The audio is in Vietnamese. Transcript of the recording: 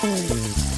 Mm.